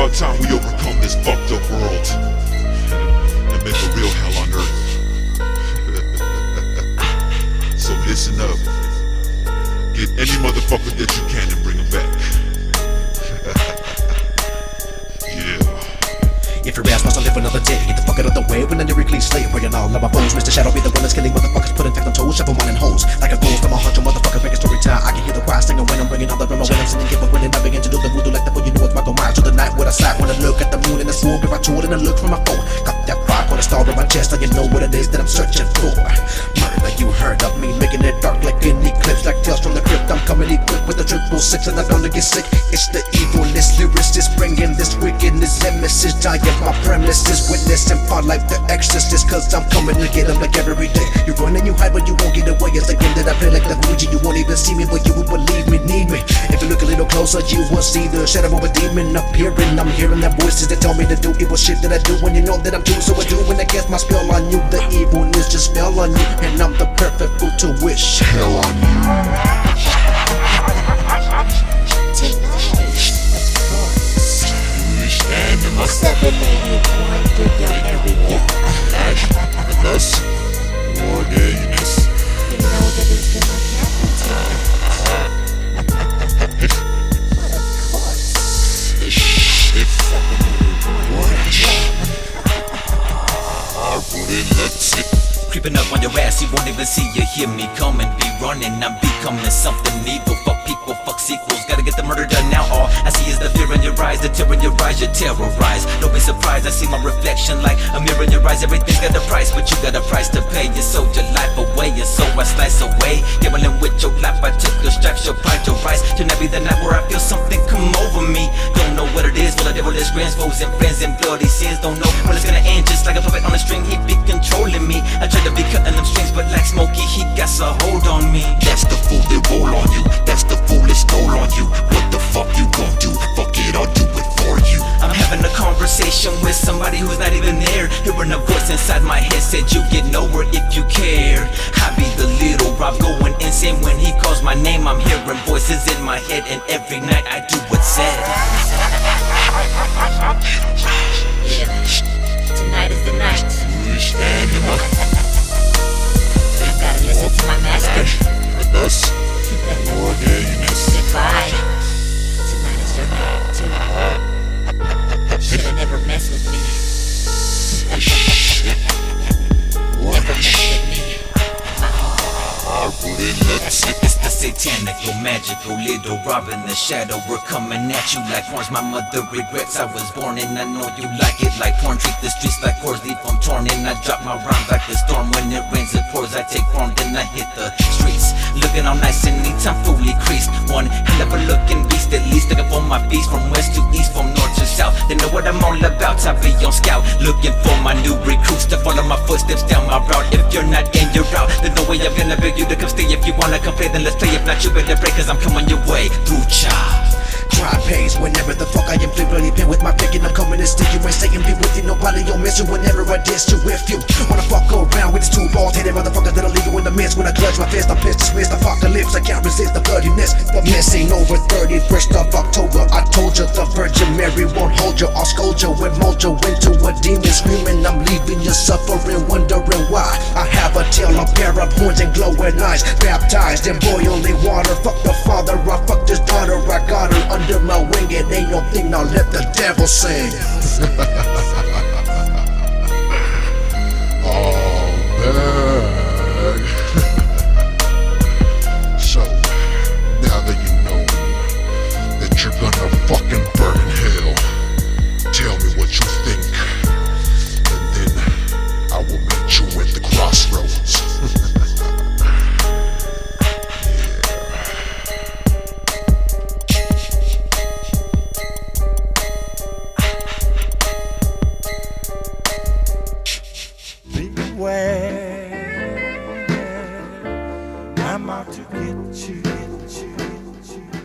about time we overcome this fucked up world and make a real hell on earth. so listen up. Get any motherfucker that you can and bring him back. yeah. If your ass wants to live another day, get the fuck out of the way when I lyrically slay Bringing all of my foes, Mr. Shadow be the one that's killing motherfuckers Get sick, it's the evilness Lyricist bringing this wickedness and message. Dying my premises, witness and fall like the exorcist Cause I'm coming to get them like every day. You run and you hide but you won't get away. It's the game that I play like the Ouija You won't even see me but you will believe me, need me. If you look a little closer you will see the shadow of a demon appearing. I'm hearing that voices that tell me to do evil shit that I do When you know that I'm too so I do. When I cast my spell on you The evilness just fell on you Creeping up on your ass, you won't even see you hear me coming. Be running, I'm becoming something evil. Fuck people, fuck sequels. Gotta get the murder done now. All I see is the fear in your eyes, the terror in your eyes, you're terrorized. Don't be surprised, I see my reflection like a mirror in your eyes. Everything's got a price, but you got a price to pay. You sold your life away, and so I slice away. Gambling with your life, I took your stripes, your pride, your rights. Tonight be the night where I feel something come over me. Don't know what it is, full of devilish grins, foes and friends and bloody sins. Don't know when it's gonna end, just like a puppet on a string, he inside my head said you get nowhere if you care. I be the Lil Rob going insane when he calls my name. I'm hearing voices in my head, and every night I do what's said. Yeah. Tonight is the night. Foolish. I gotta listen to my magical little Robin the shadow. We're coming at you like horns. My mother regrets I was born, and I know you like it like porn. Treat the streets like whores, leave them torn. And I drop my rhymes like the storm. When it rains, it pours. I take form, then I hit the streets. Looking all nice and neat, I'm fully creased. One hell of a looking beast, at least looking for my beast from west to east, from north to. They know what I'm all about. I be on scout, looking for my new recruits to follow my footsteps down my route. If you're not in, you're out. There's no way I'm gonna beg you to come stay. If you wanna come play, then let's play. If not, you better break, cause I'm coming your way through cha. Try pays whenever the fuck I am flipping pen with my pick and I'm coming to stick you ain't staying be with you nobody you'll miss you whenever I diss you if you wanna fuck around with these two balls headed motherfuckers that'll leave you in the mist when I clutch my fist I'm pissed dismissed I fuck the lips. I can't resist the bloodiness the missing over 31st of October I mojo and mojo into a demon screaming. I'm leaving you suffering wondering why. I have a tail, a pair of horns and glowing eyes. Baptized in boiling water. Fuck the father, I fuck this daughter. I got her under my wing It ain't no thing, now let the devil sing. I'm out to get you. Get you, get you.